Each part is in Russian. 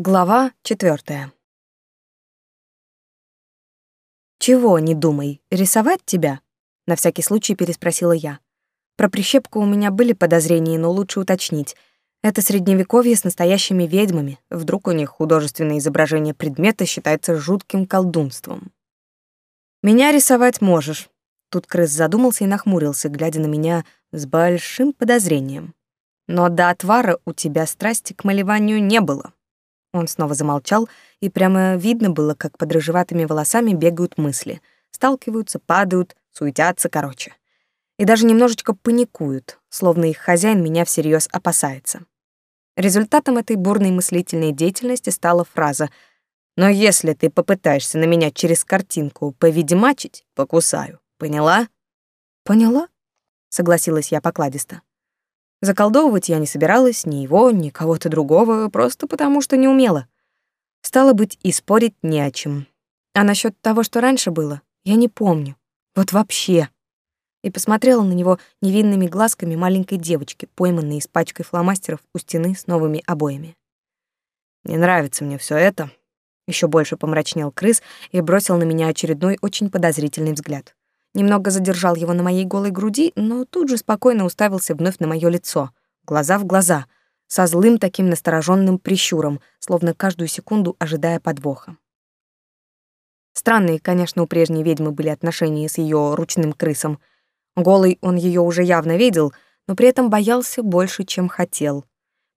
Глава четвертая. «Чего не думай, рисовать тебя?» — на всякий случай переспросила я. Про прищепку у меня были подозрения, но лучше уточнить. Это средневековье с настоящими ведьмами. Вдруг у них художественное изображение предмета считается жутким колдунством. «Меня рисовать можешь». Тут крыс задумался и нахмурился, глядя на меня с большим подозрением. «Но до отвара у тебя страсти к малеванию не было». Он снова замолчал, и прямо видно было, как под рыжеватыми волосами бегают мысли. Сталкиваются, падают, суетятся, короче. И даже немножечко паникуют, словно их хозяин меня всерьез опасается. Результатом этой бурной мыслительной деятельности стала фраза «Но если ты попытаешься на меня через картинку повидимачить, покусаю. Поняла?» «Поняла?» — согласилась я покладисто. Заколдовывать я не собиралась ни его, ни кого-то другого, просто потому что не умела. Стало быть, и спорить не о чем. А насчет того, что раньше было, я не помню. Вот вообще. И посмотрела на него невинными глазками маленькой девочки, пойманной с пачкой фломастеров у стены с новыми обоями. «Не нравится мне все это», — еще больше помрачнел крыс и бросил на меня очередной очень подозрительный взгляд немного задержал его на моей голой груди, но тут же спокойно уставился вновь на мое лицо, глаза в глаза, со злым таким настороженным прищуром, словно каждую секунду ожидая подвоха. Странные, конечно, у прежней ведьмы были отношения с ее ручным крысом. Голый он ее уже явно видел, но при этом боялся больше, чем хотел.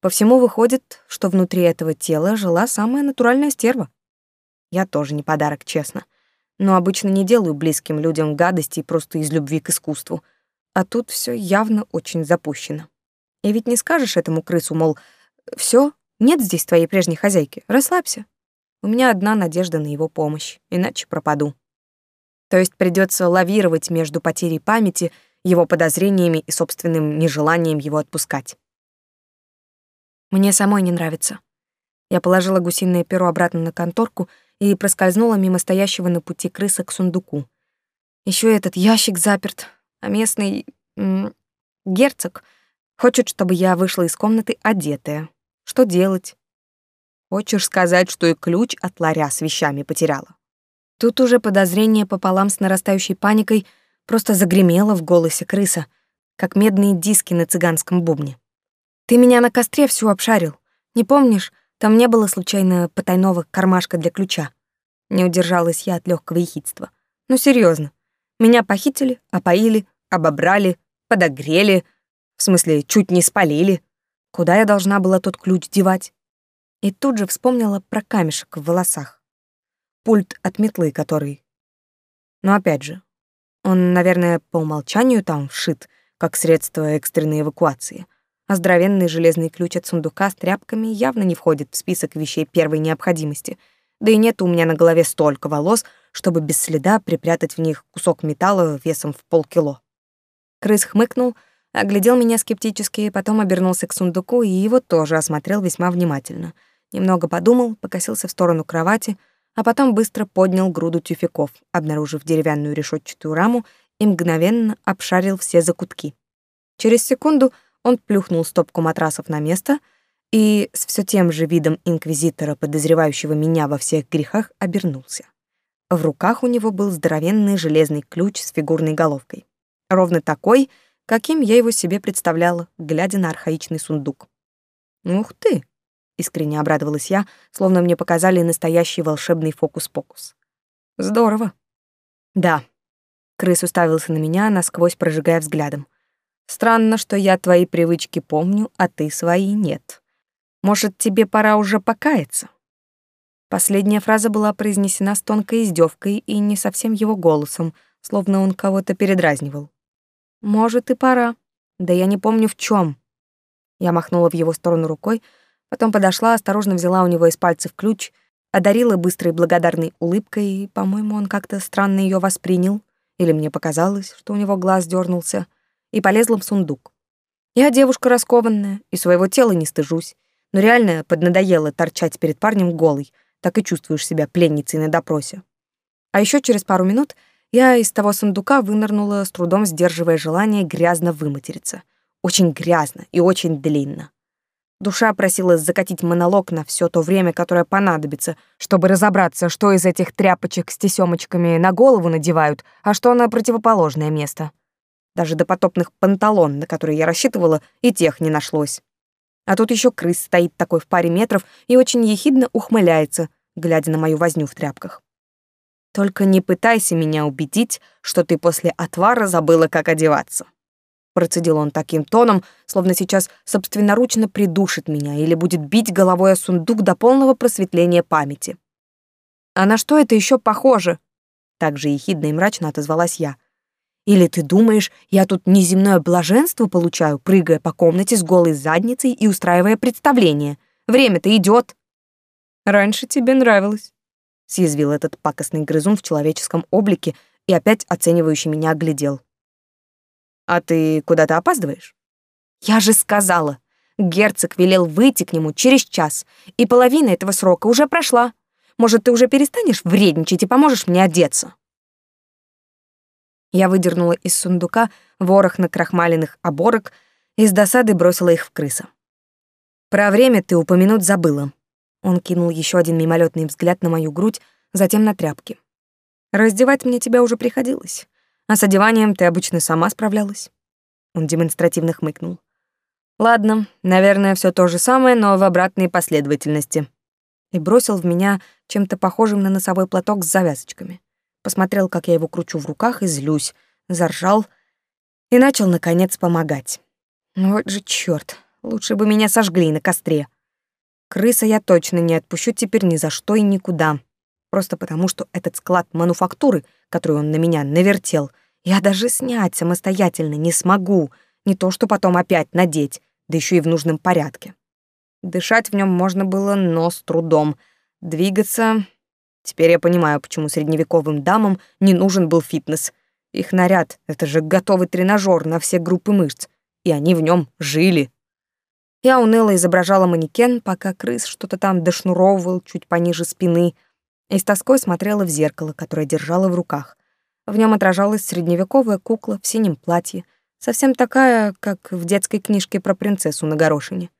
По всему выходит, что внутри этого тела жила самая натуральная стерва. Я тоже не подарок, честно но обычно не делаю близким людям гадостей просто из любви к искусству. А тут все явно очень запущено. И ведь не скажешь этому крысу, мол, все, нет здесь твоей прежней хозяйки, расслабься. У меня одна надежда на его помощь, иначе пропаду. То есть придется лавировать между потерей памяти, его подозрениями и собственным нежеланием его отпускать. Мне самой не нравится. Я положила гусиное перо обратно на конторку и проскользнула мимо стоящего на пути крыса к сундуку. Еще этот ящик заперт, а местный герцог хочет, чтобы я вышла из комнаты одетая. Что делать? Хочешь сказать, что и ключ от ларя с вещами потеряла? Тут уже подозрение пополам с нарастающей паникой просто загремело в голосе крыса, как медные диски на цыганском бубне. Ты меня на костре всю обшарил. Не помнишь, там не было случайно потайного кармашка для ключа. Не удержалась я от легкого ехидства. Ну серьезно, меня похитили, опоили, обобрали, подогрели, в смысле, чуть не спалили. Куда я должна была тот ключ девать? И тут же вспомнила про камешек в волосах. Пульт от метлы, который... Но опять же, он, наверное, по умолчанию там вшит, как средство экстренной эвакуации а здоровенный железный ключ от сундука с тряпками явно не входит в список вещей первой необходимости. Да и нет у меня на голове столько волос, чтобы без следа припрятать в них кусок металла весом в полкило. Крыс хмыкнул, оглядел меня скептически, потом обернулся к сундуку и его тоже осмотрел весьма внимательно. Немного подумал, покосился в сторону кровати, а потом быстро поднял груду тюфяков, обнаружив деревянную решетчатую раму и мгновенно обшарил все закутки. Через секунду он плюхнул стопку матрасов на место и с все тем же видом инквизитора, подозревающего меня во всех грехах, обернулся. В руках у него был здоровенный железный ключ с фигурной головкой. Ровно такой, каким я его себе представляла, глядя на архаичный сундук. «Ух ты!» — искренне обрадовалась я, словно мне показали настоящий волшебный фокус-покус. «Здорово!» «Да». Крыс уставился на меня, насквозь прожигая взглядом. Странно, что я твои привычки помню, а ты свои нет. Может, тебе пора уже покаяться?» Последняя фраза была произнесена с тонкой издевкой и не совсем его голосом, словно он кого-то передразнивал. «Может, и пора. Да я не помню в чем. Я махнула в его сторону рукой, потом подошла, осторожно взяла у него из пальцев ключ, одарила быстрой благодарной улыбкой, и, по-моему, он как-то странно ее воспринял, или мне показалось, что у него глаз дернулся — и полезла в сундук. Я девушка раскованная, и своего тела не стыжусь, но реально поднадоело торчать перед парнем голой, так и чувствуешь себя пленницей на допросе. А еще через пару минут я из того сундука вынырнула, с трудом сдерживая желание грязно выматериться. Очень грязно и очень длинно. Душа просилась закатить монолог на все то время, которое понадобится, чтобы разобраться, что из этих тряпочек с тесёмочками на голову надевают, а что на противоположное место. Даже до потопных панталон, на которые я рассчитывала, и тех не нашлось. А тут еще крыс стоит такой в паре метров и очень ехидно ухмыляется, глядя на мою возню в тряпках. Только не пытайся меня убедить, что ты после отвара забыла, как одеваться. Процедил он таким тоном, словно сейчас собственноручно придушит меня или будет бить головой о сундук до полного просветления памяти. «А на что это еще похоже?» Так же ехидно и мрачно отозвалась я. «Или ты думаешь, я тут неземное блаженство получаю, прыгая по комнате с голой задницей и устраивая представление? Время-то идет. «Раньше тебе нравилось», — съязвил этот пакостный грызун в человеческом облике и опять оценивающий меня оглядел. А ты куда-то опаздываешь? Я же сказала. Герцог велел выйти к нему через час, и половина этого срока уже прошла. Может, ты уже перестанешь вредничать и поможешь мне одеться? Я выдернула из сундука ворох накрахмаленных оборок и с досады бросила их в крыса. Про время ты упомянуть забыла. Он кинул еще один мимолетный взгляд на мою грудь, затем на тряпки. Раздевать мне тебя уже приходилось. А с одеванием ты обычно сама справлялась. Он демонстративно хмыкнул. Ладно, наверное, все то же самое, но в обратной последовательности. И бросил в меня чем-то похожим на носовой платок с завязочками. Посмотрел, как я его кручу в руках и злюсь, заржал и начал наконец помогать. Вот же чёрт, лучше бы меня сожгли на костре. Крыса я точно не отпущу теперь ни за что и никуда. Просто потому, что этот склад мануфактуры, который он на меня навертел, я даже снять самостоятельно не смогу, не то что потом опять надеть, да еще и в нужном порядке. Дышать в нем можно было, но с трудом. Двигаться... Теперь я понимаю, почему средневековым дамам не нужен был фитнес. Их наряд — это же готовый тренажер на все группы мышц, и они в нем жили. Я уныло изображала манекен, пока крыс что-то там дошнуровывал чуть пониже спины, и с тоской смотрела в зеркало, которое держала в руках. В нем отражалась средневековая кукла в синем платье, совсем такая, как в детской книжке про принцессу на горошине.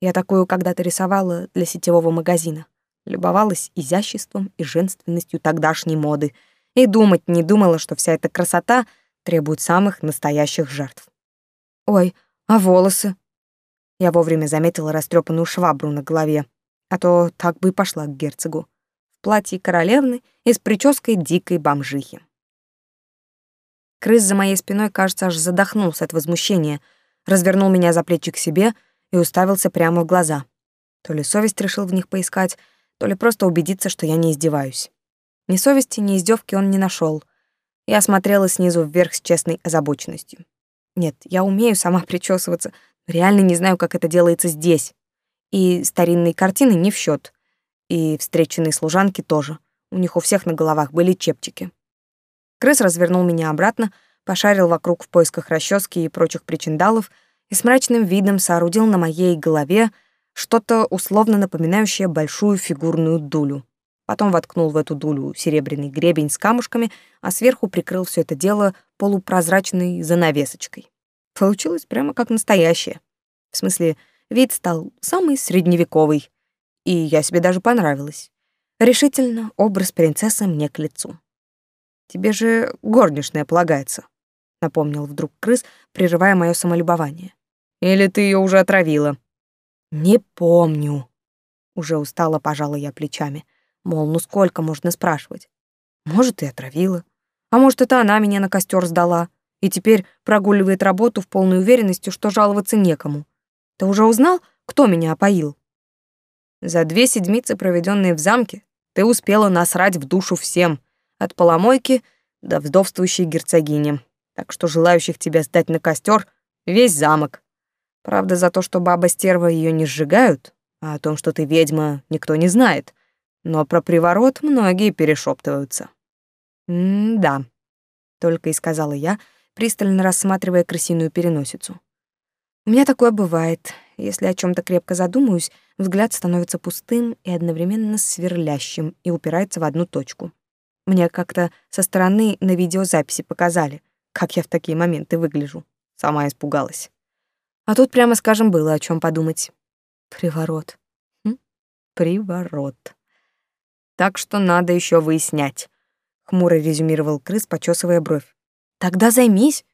Я такую когда-то рисовала для сетевого магазина. Любовалась изяществом и женственностью тогдашней моды и думать не думала, что вся эта красота требует самых настоящих жертв. Ой, а волосы? Я вовремя заметила растрепанную швабру на голове, а то так бы и пошла к герцогу. В платье королевны и с прической дикой бомжихи. Крыс за моей спиной, кажется, аж задохнулся от возмущения, развернул меня за плечи к себе и уставился прямо в глаза. То ли совесть решил в них поискать, то ли просто убедиться, что я не издеваюсь. Ни совести, ни издевки он не нашел. Я смотрела снизу вверх с честной озабоченностью. Нет, я умею сама причесываться, реально не знаю, как это делается здесь. И старинные картины не в счет, И встреченные служанки тоже. У них у всех на головах были чепчики. Крыс развернул меня обратно, пошарил вокруг в поисках расчески и прочих причиндалов и с мрачным видом соорудил на моей голове что-то условно напоминающее большую фигурную дулю. Потом воткнул в эту дулю серебряный гребень с камушками, а сверху прикрыл все это дело полупрозрачной занавесочкой. Получилось прямо как настоящее. В смысле, вид стал самый средневековый, и я себе даже понравилась. Решительно образ принцессы мне к лицу. Тебе же горничная полагается, напомнил вдруг крыс, прерывая мое самолюбование. Или ты ее уже отравила? Не помню. Уже устала, пожала я плечами. Мол, ну сколько можно спрашивать? Может, и отравила. А может, это она меня на костер сдала и теперь прогуливает работу в полной уверенности, что жаловаться некому. Ты уже узнал, кто меня опоил? За две седмицы, проведенные в замке, ты успела насрать в душу всем, от поломойки до вдовствующей герцогини. Так что желающих тебя сдать на костер весь замок. Правда, за то, что баба-стерва ее не сжигают, а о том, что ты ведьма, никто не знает. Но про приворот многие перешептываются. «М-да», — только и сказала я, пристально рассматривая крысиную переносицу. У меня такое бывает. Если о чем то крепко задумаюсь, взгляд становится пустым и одновременно сверлящим и упирается в одну точку. Мне как-то со стороны на видеозаписи показали, как я в такие моменты выгляжу. Сама испугалась. А тут, прямо скажем, было о чем подумать. Приворот. Хм? Приворот. Так что надо еще выяснять, хмуро резюмировал крыс, почесывая бровь. Тогда займись,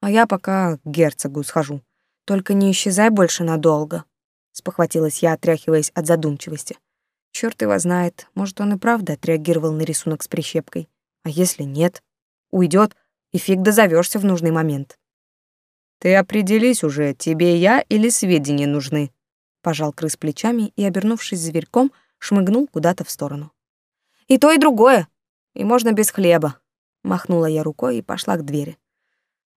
а я пока к герцогу схожу. Только не исчезай больше надолго, спохватилась я, отряхиваясь от задумчивости. Черт его знает, может, он и правда отреагировал на рисунок с прищепкой. А если нет, уйдет, и фиг дозовешься в нужный момент. Ты определись уже, тебе я или сведения нужны? Пожал крыс плечами и, обернувшись зверьком, шмыгнул куда-то в сторону. И то, и другое. И можно без хлеба. Махнула я рукой и пошла к двери.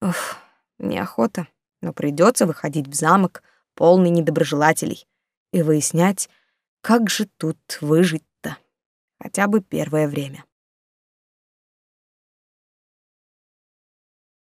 Уф, неохота, но придется выходить в замок, полный недоброжелателей, и выяснять, как же тут выжить-то? Хотя бы первое время.